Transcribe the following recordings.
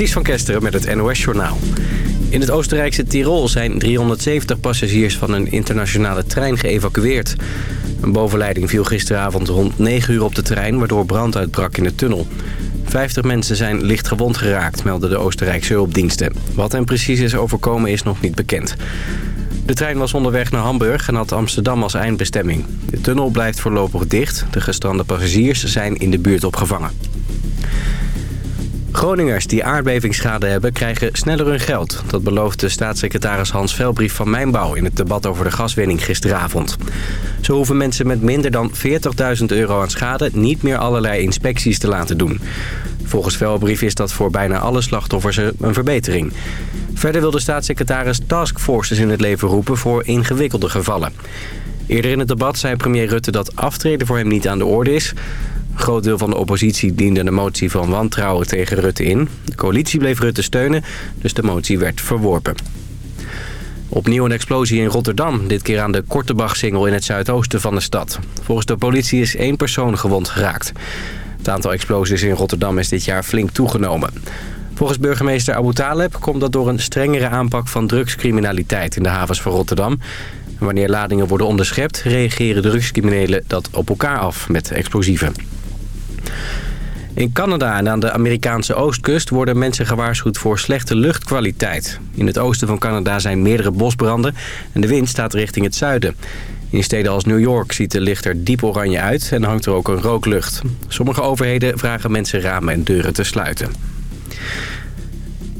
Ties van Kesteren met het NOS-journaal. In het Oostenrijkse Tirol zijn 370 passagiers van een internationale trein geëvacueerd. Een bovenleiding viel gisteravond rond 9 uur op de trein... waardoor brand uitbrak in de tunnel. 50 mensen zijn licht gewond geraakt, melden de Oostenrijkse hulpdiensten. Wat hen precies is overkomen is nog niet bekend. De trein was onderweg naar Hamburg en had Amsterdam als eindbestemming. De tunnel blijft voorlopig dicht. De gestrande passagiers zijn in de buurt opgevangen. Groningers die aardbevingsschade hebben krijgen sneller hun geld. Dat beloofde staatssecretaris Hans Velbrief van Mijnbouw... in het debat over de gaswinning gisteravond. Zo hoeven mensen met minder dan 40.000 euro aan schade... niet meer allerlei inspecties te laten doen. Volgens Velbrief is dat voor bijna alle slachtoffers een verbetering. Verder wil de staatssecretaris taskforces in het leven roepen voor ingewikkelde gevallen. Eerder in het debat zei premier Rutte dat aftreden voor hem niet aan de orde is. Een groot deel van de oppositie diende de motie van wantrouwen tegen Rutte in. De coalitie bleef Rutte steunen, dus de motie werd verworpen. Opnieuw een explosie in Rotterdam, dit keer aan de Kortebach-singel in het zuidoosten van de stad. Volgens de politie is één persoon gewond geraakt. Het aantal explosies in Rotterdam is dit jaar flink toegenomen. Volgens burgemeester Abu Taleb komt dat door een strengere aanpak van drugscriminaliteit in de havens van Rotterdam. wanneer ladingen worden onderschept, reageren drugscriminelen dat op elkaar af met explosieven. In Canada en aan de Amerikaanse oostkust worden mensen gewaarschuwd voor slechte luchtkwaliteit. In het oosten van Canada zijn meerdere bosbranden en de wind staat richting het zuiden. In steden als New York ziet de licht er diep oranje uit en hangt er ook een rooklucht. Sommige overheden vragen mensen ramen en deuren te sluiten.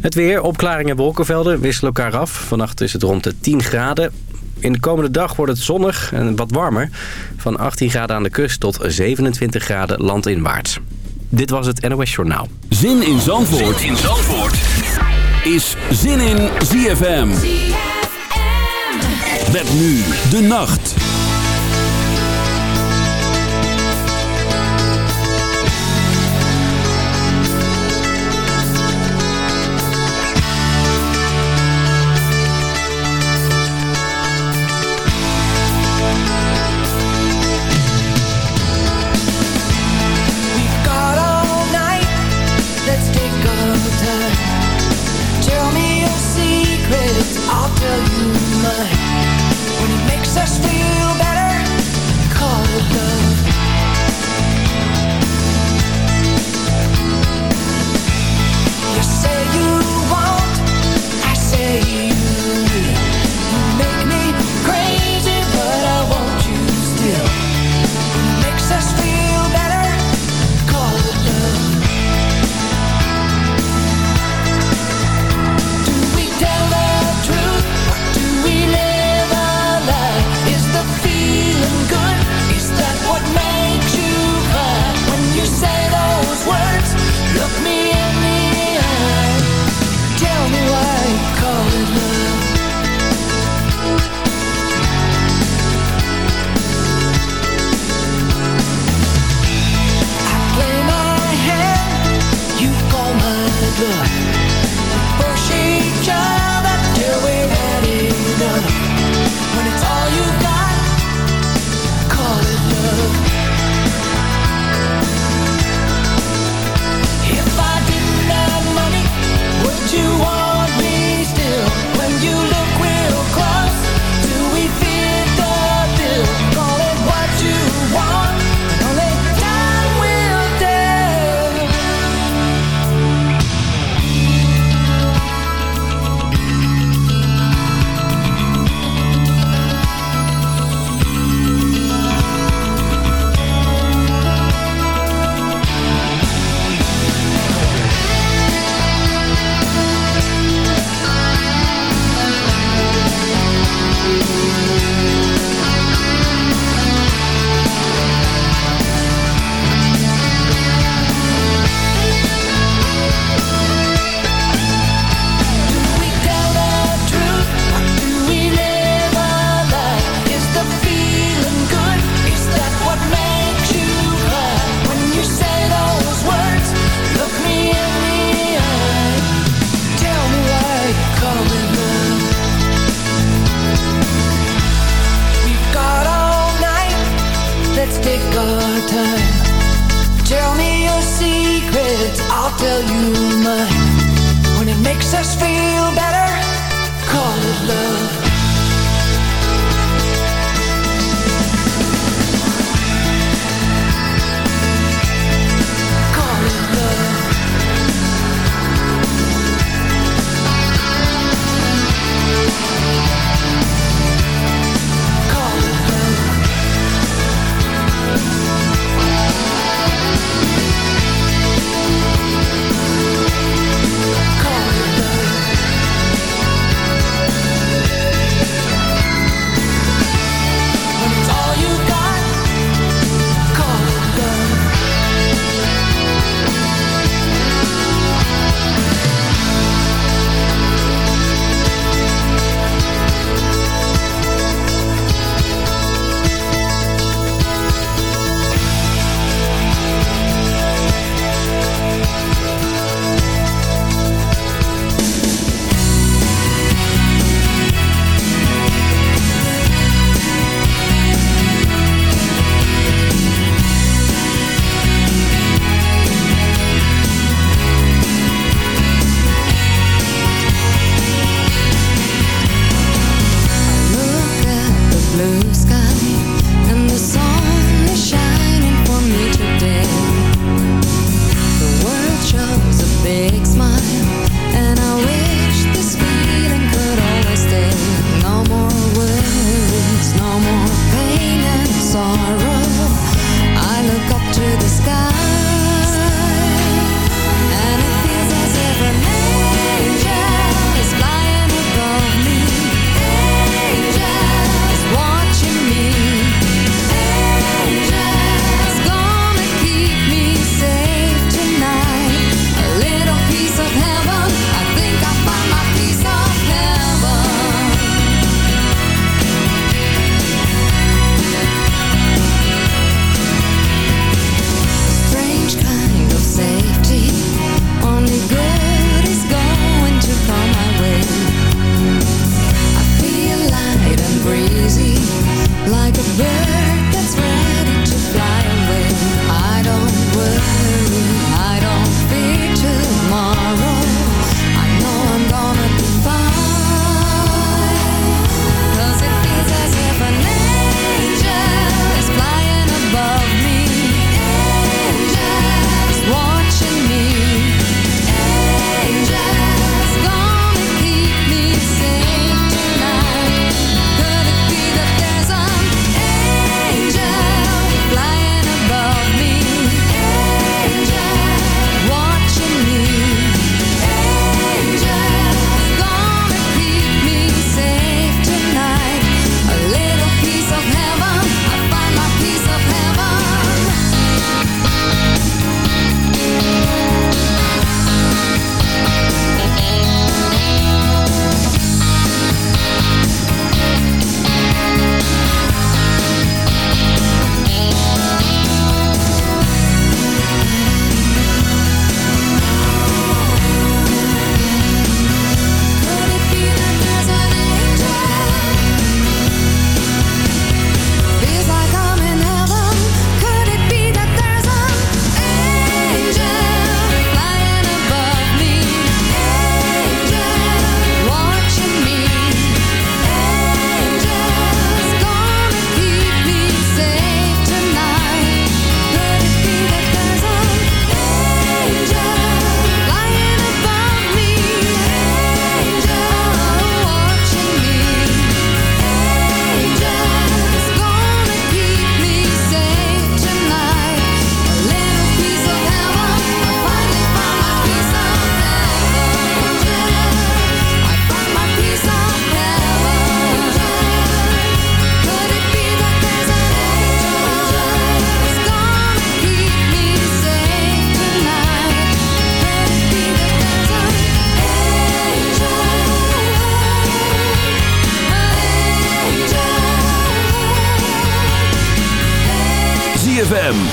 Het weer, opklaringen en wolkenvelden wisselen elkaar af. Vannacht is het rond de 10 graden. In de komende dag wordt het zonnig en wat warmer. Van 18 graden aan de kust tot 27 graden landinwaarts. Dit was het NOS Journaal. Zin in Zandvoort, zin in Zandvoort. is Zin in ZFM. ZFM. Met nu de nacht.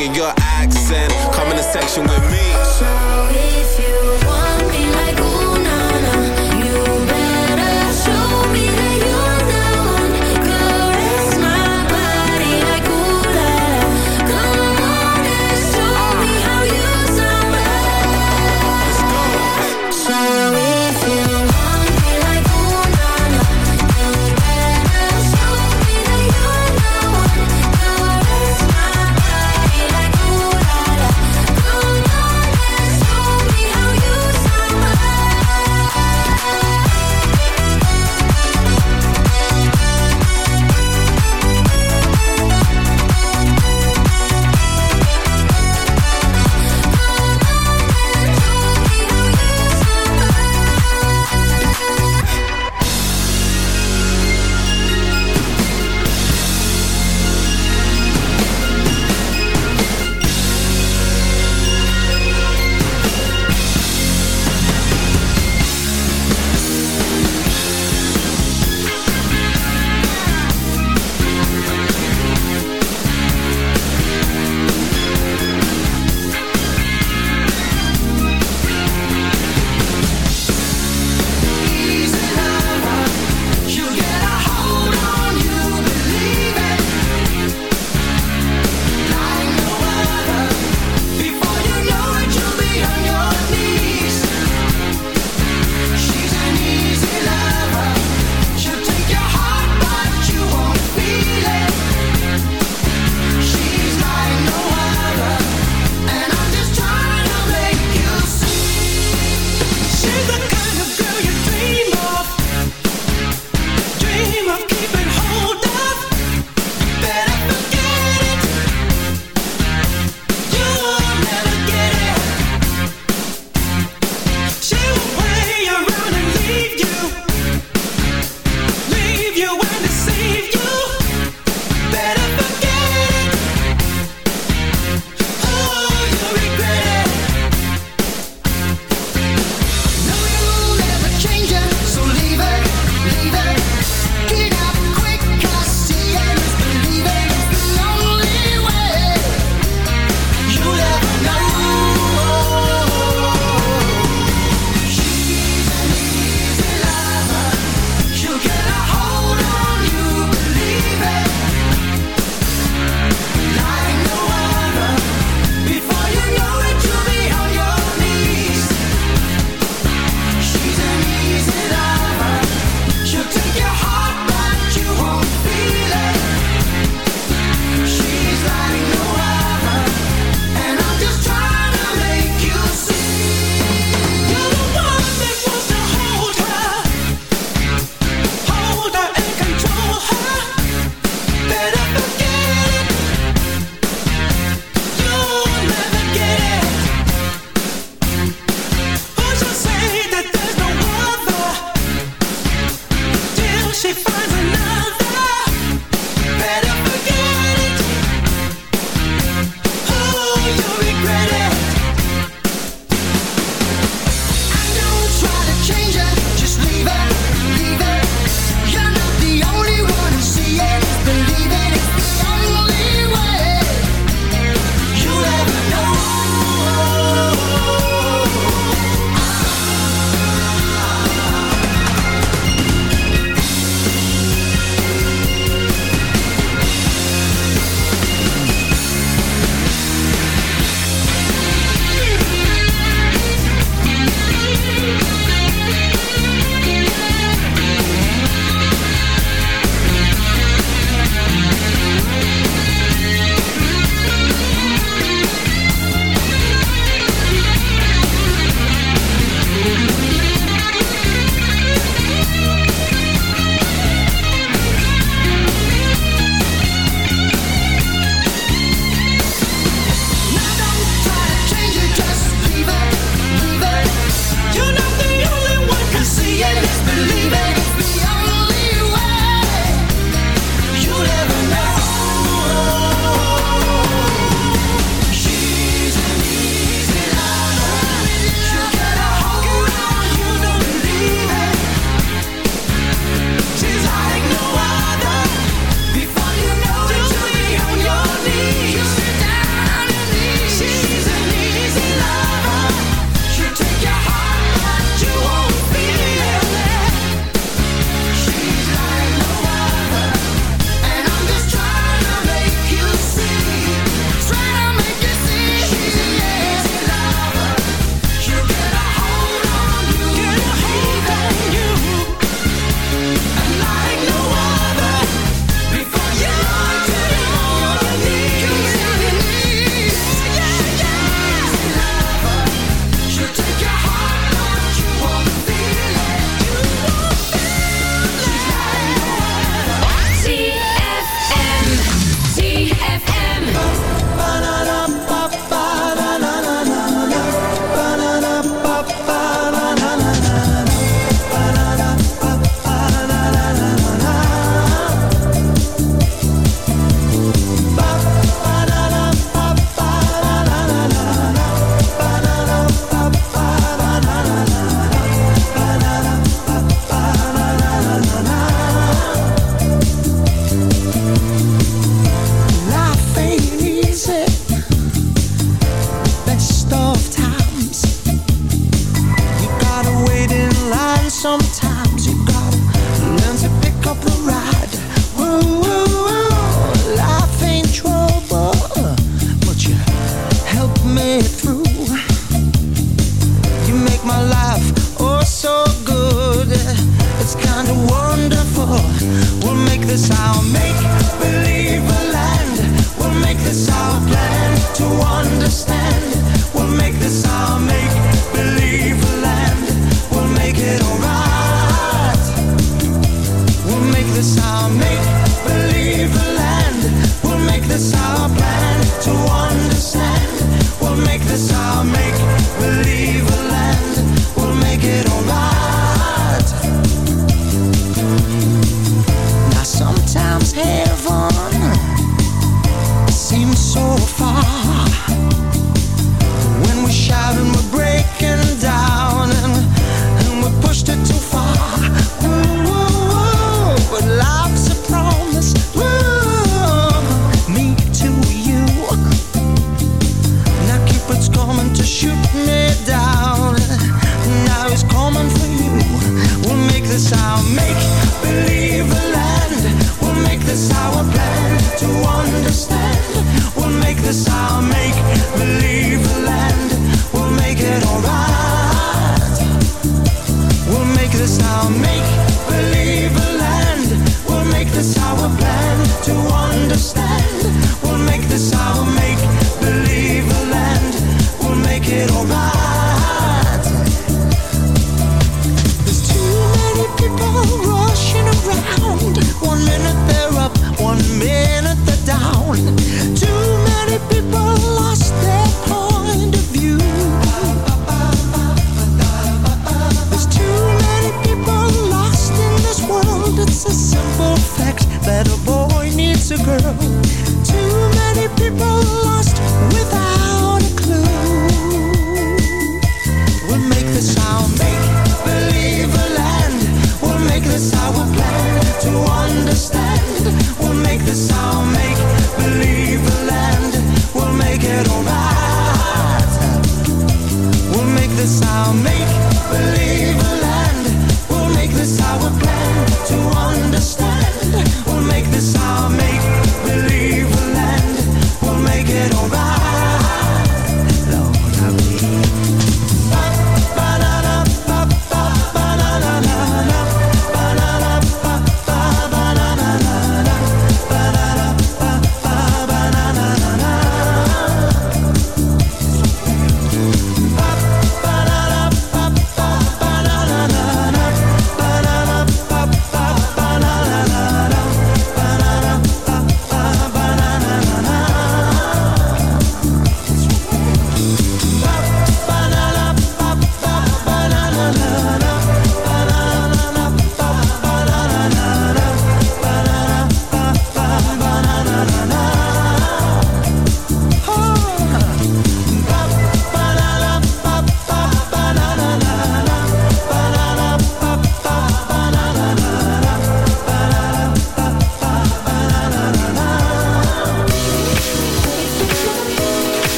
And your accent. Come in the section with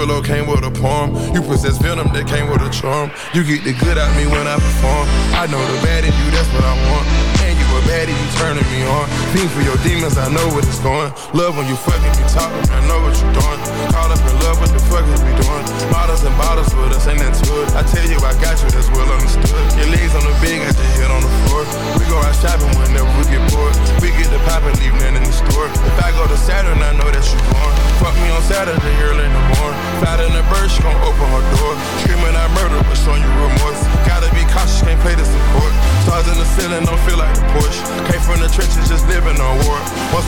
Came with a palm. You possess venom that came with a charm. You get the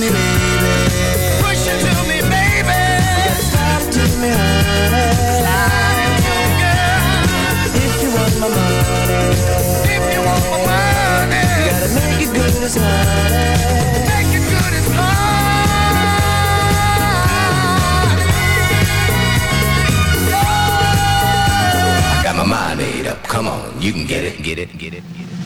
me, baby. Push it to me, baby. You gotta slide it to me, honey. Slide to me, girl. If you want my money. If you want my money. You gotta make it good as honey. Make it good as I got my mind made up. Come on, you can get it, get it, get it, get it.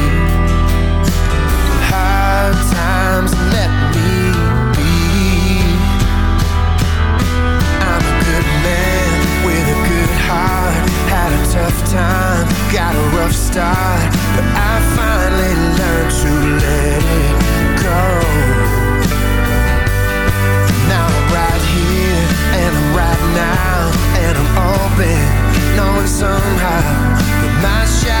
Rough start, but I finally learned to let it go. Now I'm right here and I'm right now and I'm open, knowing somehow that my shadow